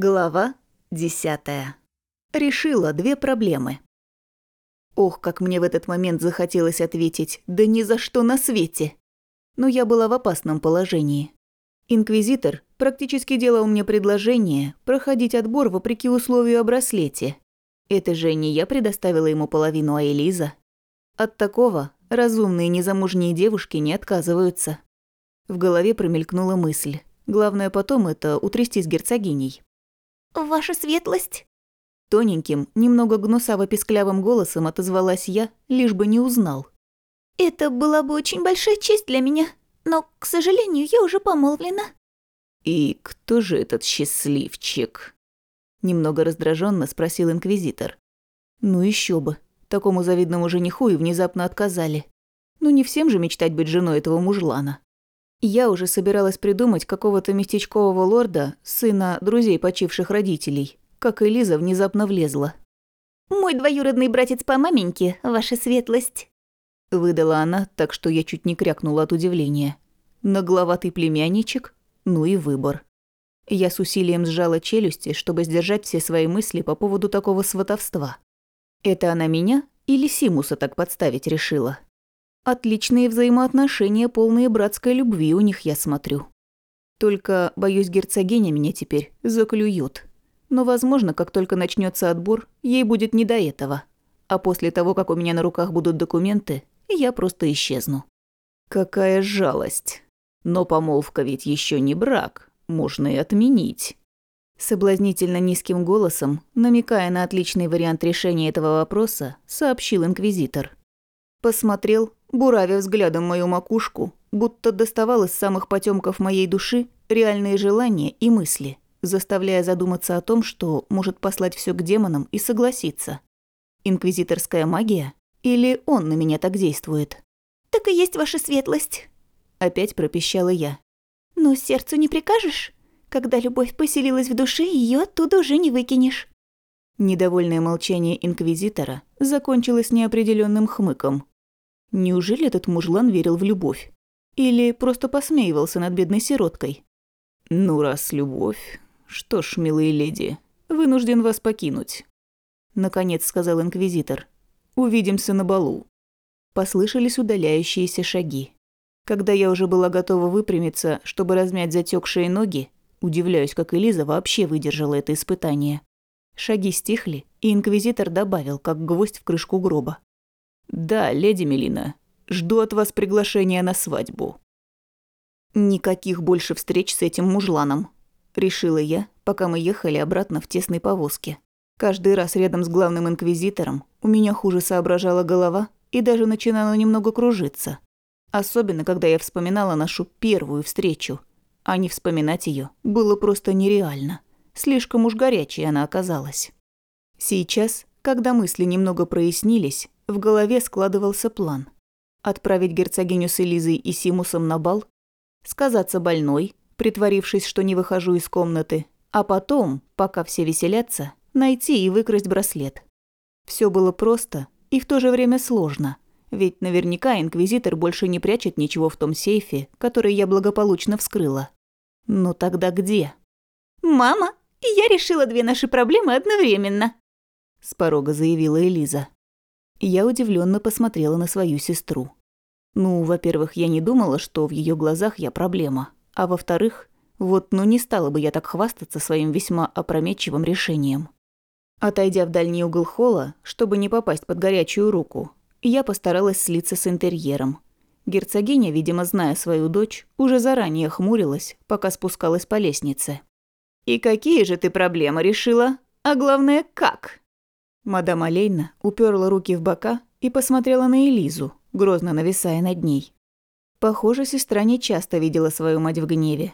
Глава десятая. Решила две проблемы. Ох, как мне в этот момент захотелось ответить «да ни за что на свете!» Но я была в опасном положении. Инквизитор практически делал мне предложение проходить отбор вопреки условию о браслете. Это же не я предоставила ему половину, а Элиза. От такого разумные незамужние девушки не отказываются. В голове промелькнула мысль. Главное потом это утрясти с герцогиней. «Ваша светлость?» Тоненьким, немного гнусаво-писклявым голосом отозвалась я, лишь бы не узнал. «Это была бы очень большая честь для меня, но, к сожалению, я уже помолвлена». «И кто же этот счастливчик?» Немного раздраженно спросил инквизитор. «Ну еще бы, такому завидному жениху и внезапно отказали. Ну не всем же мечтать быть женой этого мужлана». Я уже собиралась придумать какого-то местечкового лорда, сына друзей почивших родителей, как Элиза внезапно влезла. «Мой двоюродный братец по маменьке, ваша светлость», – выдала она, так что я чуть не крякнула от удивления. Нагловатый племянничек? Ну и выбор. Я с усилием сжала челюсти, чтобы сдержать все свои мысли по поводу такого сватовства. Это она меня или Симуса так подставить решила? Отличные взаимоотношения, полные братской любви у них, я смотрю. Только, боюсь, герцогиня меня теперь заклюет. Но, возможно, как только начнется отбор, ей будет не до этого. А после того, как у меня на руках будут документы, я просто исчезну. Какая жалость. Но помолвка ведь еще не брак, можно и отменить. Соблазнительно низким голосом, намекая на отличный вариант решения этого вопроса, сообщил инквизитор. Посмотрел, буравя взглядом мою макушку, будто доставал из самых потемков моей души реальные желания и мысли, заставляя задуматься о том, что может послать все к демонам и согласиться. Инквизиторская магия? Или он на меня так действует? «Так и есть ваша светлость», – опять пропищала я. «Но сердцу не прикажешь? Когда любовь поселилась в душе, ее оттуда уже не выкинешь». Недовольное молчание инквизитора закончилось неопределенным хмыком. Неужели этот мужлан верил в любовь? Или просто посмеивался над бедной сироткой? «Ну, раз любовь... Что ж, милые леди, вынужден вас покинуть», — наконец сказал инквизитор. «Увидимся на балу». Послышались удаляющиеся шаги. Когда я уже была готова выпрямиться, чтобы размять затекшие ноги, удивляюсь, как Элиза вообще выдержала это испытание. Шаги стихли, и инквизитор добавил, как гвоздь в крышку гроба. «Да, леди Мелина, жду от вас приглашения на свадьбу». «Никаких больше встреч с этим мужланом», – решила я, пока мы ехали обратно в тесной повозке. Каждый раз рядом с главным инквизитором у меня хуже соображала голова и даже начинала немного кружиться. Особенно, когда я вспоминала нашу первую встречу. А не вспоминать ее было просто нереально. Слишком уж горячей она оказалась. Сейчас, когда мысли немного прояснились, в голове складывался план. Отправить герцогиню с Элизой и Симусом на бал, сказаться больной, притворившись, что не выхожу из комнаты, а потом, пока все веселятся, найти и выкрасть браслет. Все было просто и в то же время сложно, ведь наверняка инквизитор больше не прячет ничего в том сейфе, который я благополучно вскрыла. Ну тогда где? «Мама, я решила две наши проблемы одновременно», – с порога заявила Элиза. Я удивленно посмотрела на свою сестру. Ну, во-первых, я не думала, что в ее глазах я проблема. А во-вторых, вот ну не стала бы я так хвастаться своим весьма опрометчивым решением. Отойдя в дальний угол холла, чтобы не попасть под горячую руку, я постаралась слиться с интерьером. Герцогиня, видимо, зная свою дочь, уже заранее хмурилась, пока спускалась по лестнице. «И какие же ты проблемы решила? А главное, как?» Мадам Олейна уперла руки в бока и посмотрела на Элизу, грозно нависая над ней. Похоже, сестра не часто видела свою мать в гневе,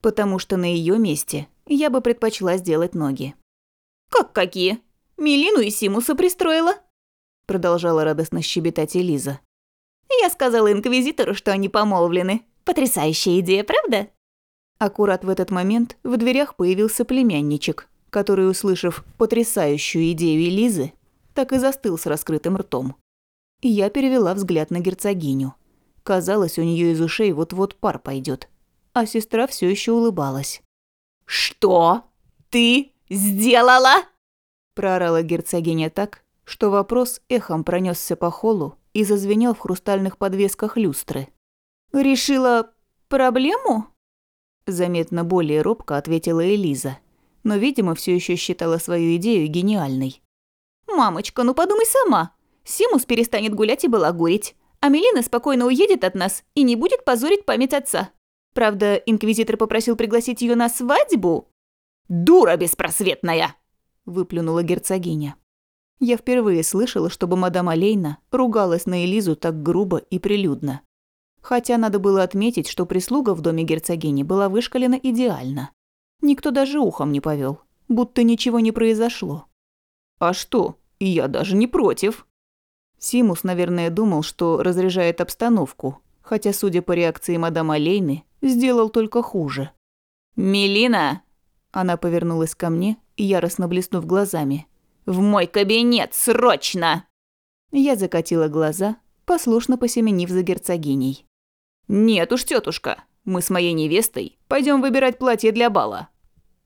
потому что на ее месте я бы предпочла сделать ноги. «Как какие? Милину и Симуса пристроила?» Продолжала радостно щебетать Элиза. «Я сказала инквизитору, что они помолвлены. Потрясающая идея, правда?» Аккурат в этот момент в дверях появился племянничек, который, услышав потрясающую идею Элизы, так и застыл с раскрытым ртом. Я перевела взгляд на герцогиню. Казалось, у нее из ушей вот-вот пар пойдет, а сестра все еще улыбалась. «Что? «Ты сделала?» Проорала герцогиня так, что вопрос эхом пронесся по холлу и зазвенел в хрустальных подвесках люстры. «Решила проблему?» Заметно более робко ответила Элиза, но, видимо, все еще считала свою идею гениальной. «Мамочка, ну подумай сама. Симус перестанет гулять и балагурить, а Мелина спокойно уедет от нас и не будет позорить память отца. Правда, инквизитор попросил пригласить ее на свадьбу». «Дура беспросветная!» – выплюнула герцогиня. Я впервые слышала, чтобы мадам Алейна ругалась на Элизу так грубо и прилюдно. Хотя надо было отметить, что прислуга в доме герцогини была вышкалена идеально. Никто даже ухом не повел, будто ничего не произошло. «А что? Я даже не против». Симус, наверное, думал, что разряжает обстановку, хотя, судя по реакции мадам Алейны, сделал только хуже. «Мелина!» Она повернулась ко мне, яростно блеснув глазами. «В мой кабинет, срочно!» Я закатила глаза, послушно посеменив за герцогиней. «Нет уж, тетушка, мы с моей невестой пойдем выбирать платье для бала.